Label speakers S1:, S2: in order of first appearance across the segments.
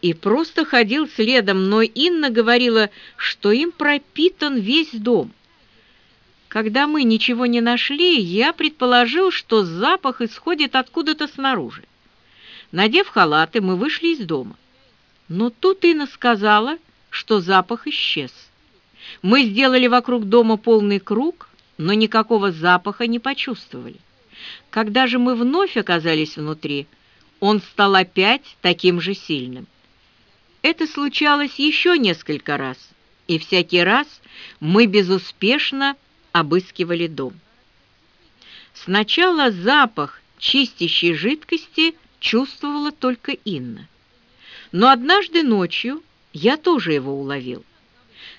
S1: и просто ходил следом, но Инна говорила, что им пропитан весь дом. Когда мы ничего не нашли, я предположил, что запах исходит откуда-то снаружи. Надев халаты, мы вышли из дома. Но тут Инна сказала, что запах исчез. Мы сделали вокруг дома полный круг, но никакого запаха не почувствовали. Когда же мы вновь оказались внутри, он стал опять таким же сильным. Это случалось еще несколько раз, и всякий раз мы безуспешно обыскивали дом. Сначала запах чистящей жидкости чувствовала только Инна. Но однажды ночью я тоже его уловил.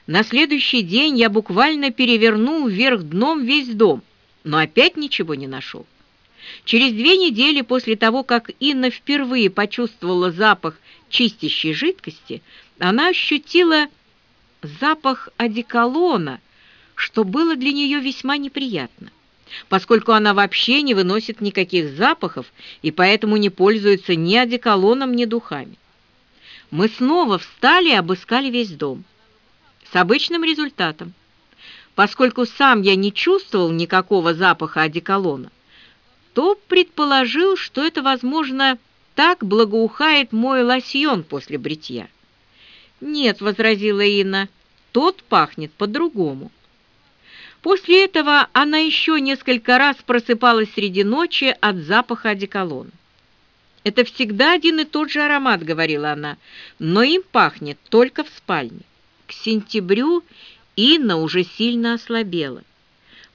S1: На следующий день я буквально перевернул вверх дном весь дом, но опять ничего не нашел. Через две недели после того, как Инна впервые почувствовала запах чистящей жидкости, она ощутила запах одеколона, что было для нее весьма неприятно, поскольку она вообще не выносит никаких запахов и поэтому не пользуется ни одеколоном, ни духами. Мы снова встали и обыскали весь дом. С обычным результатом. Поскольку сам я не чувствовал никакого запаха одеколона, то предположил, что это, возможно, так благоухает мой лосьон после бритья. «Нет», — возразила Инна, — «тот пахнет по-другому». После этого она еще несколько раз просыпалась среди ночи от запаха одеколона. «Это всегда один и тот же аромат», — говорила она, — «но им пахнет только в спальне». К сентябрю Инна уже сильно ослабела.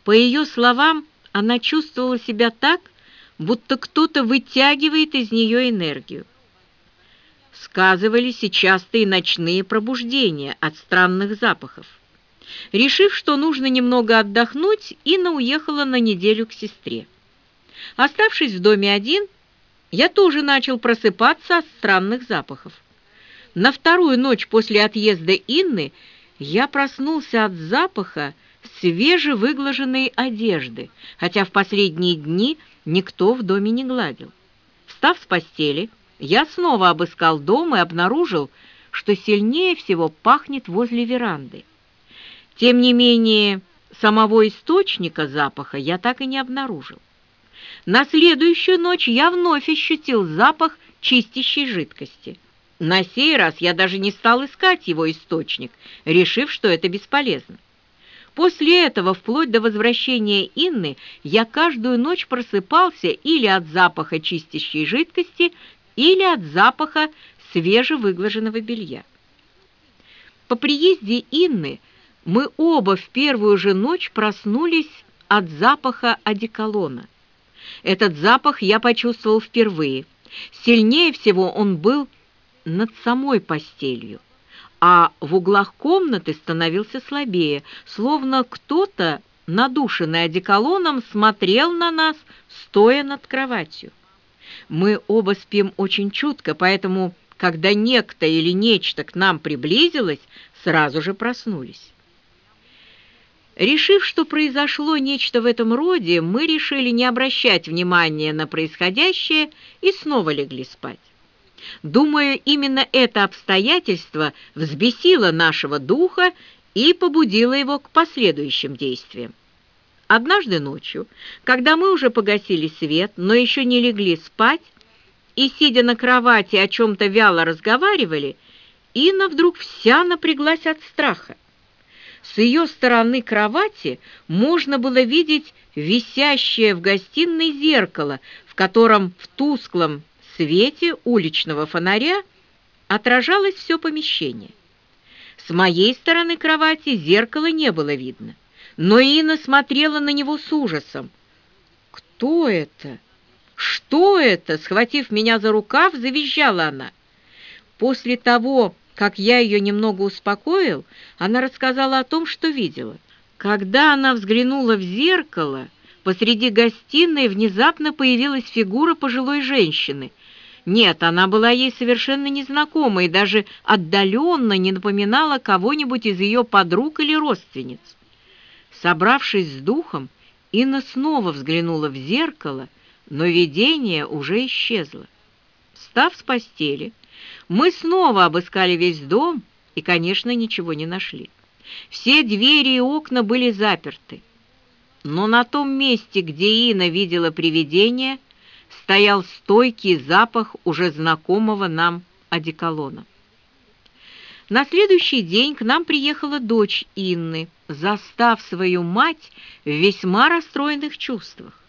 S1: По ее словам, она чувствовала себя так, будто кто-то вытягивает из нее энергию. Сказывались и частые ночные пробуждения от странных запахов. Решив, что нужно немного отдохнуть, Инна уехала на неделю к сестре. Оставшись в доме один, я тоже начал просыпаться от странных запахов. На вторую ночь после отъезда Инны я проснулся от запаха свежевыглаженной одежды, хотя в последние дни никто в доме не гладил. Встав с постели, я снова обыскал дом и обнаружил, что сильнее всего пахнет возле веранды. Тем не менее, самого источника запаха я так и не обнаружил. На следующую ночь я вновь ощутил запах чистящей жидкости. На сей раз я даже не стал искать его источник, решив, что это бесполезно. После этого, вплоть до возвращения Инны, я каждую ночь просыпался или от запаха чистящей жидкости, или от запаха свежевыглаженного белья. По приезде Инны мы оба в первую же ночь проснулись от запаха одеколона. Этот запах я почувствовал впервые. Сильнее всего он был над самой постелью а в углах комнаты становился слабее, словно кто-то, надушенный одеколоном, смотрел на нас, стоя над кроватью. Мы оба спим очень чутко, поэтому, когда некто или нечто к нам приблизилось, сразу же проснулись. Решив, что произошло нечто в этом роде, мы решили не обращать внимания на происходящее и снова легли спать. Думаю, именно это обстоятельство взбесило нашего духа и побудило его к последующим действиям. Однажды ночью, когда мы уже погасили свет, но еще не легли спать, и, сидя на кровати, о чем-то вяло разговаривали, Инна вдруг вся напряглась от страха. С ее стороны кровати можно было видеть висящее в гостиной зеркало, в котором в тусклом свете уличного фонаря отражалось все помещение. С моей стороны кровати зеркала не было видно, но Инна смотрела на него с ужасом. «Кто это? Что это?» Схватив меня за рукав, завизжала она. После того, как я ее немного успокоил, она рассказала о том, что видела. Когда она взглянула в зеркало, посреди гостиной внезапно появилась фигура пожилой женщины — нет, она была ей совершенно незнакома и даже отдаленно не напоминала кого-нибудь из ее подруг или родственниц. Собравшись с духом, Инна снова взглянула в зеркало, но видение уже исчезло. Встав с постели, Мы снова обыскали весь дом и, конечно, ничего не нашли. Все двери и окна были заперты. Но на том месте, где Ина видела привидение, стоял стойкий запах уже знакомого нам одеколона. На следующий день к нам приехала дочь Инны, застав свою мать в весьма расстроенных чувствах.